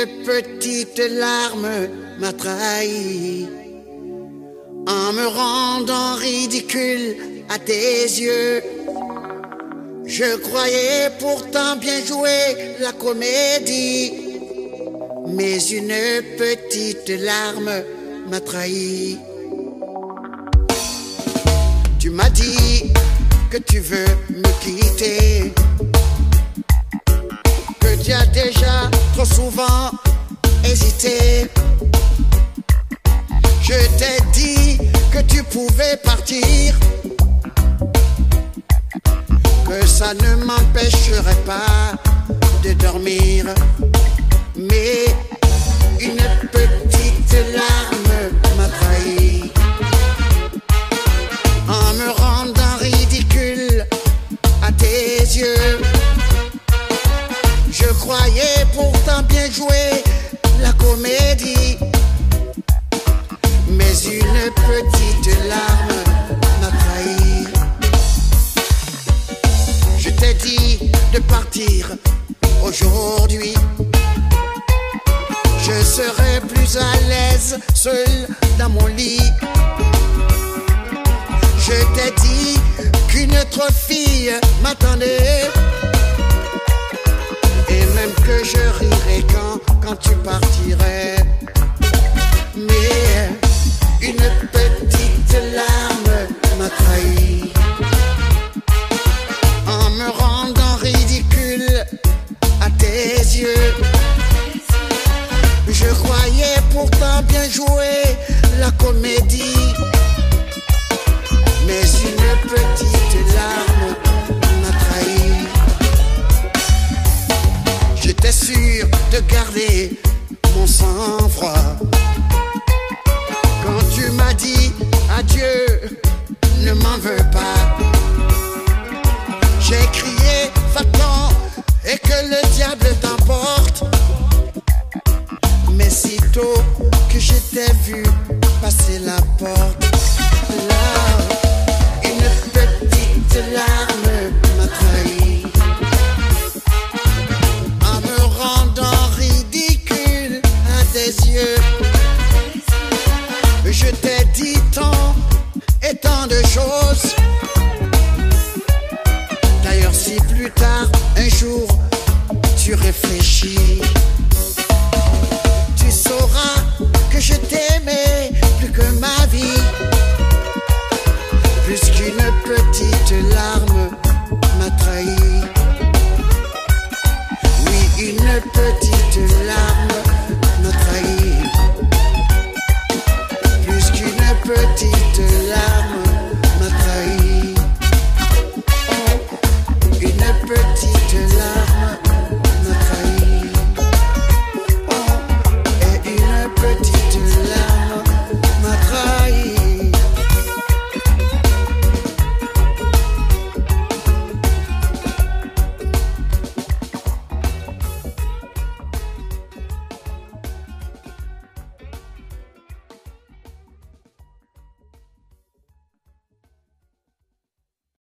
une petite larme m'a trahi en me rendant ridicule à tes yeux. Je croyais pourtant bien jouer la comédie, mais une petite larme m'a trahi. Tu m'as dit que tu veux me quitter, tu as déjà trop souvent hésité. Je t'ai dit que tu pouvais partir, que ça ne m'empêcherait pas de dormir, mais croyais pourtant bien jouer la comédie, mais une petite larme m'a trahi. Je t'ai dit de partir aujourd'hui. Je serai plus à l'aise seul dans mon lit. Je t'ai dit qu'une autre fille m'attendait. Mais une petite larme m'a trahi. En me rendant ridicule à tes yeux. Je croyais pourtant bien jouer sang-froid. Quand tu m'as dit adieu, ne m'en veux pas. J'ai crié va-t'en et que le diable t'emporte. Mais sitôt que je t'ai vu passer la porte, de choses. D'ailleurs, si plus tard, un jour, tu réfléchis, tu sauras que je t'aimais plus que ma vie. Plus qu'une petite larme m'a trahi. Oui, une petite larme m'a trahi. Plus qu'une petite liberty to love.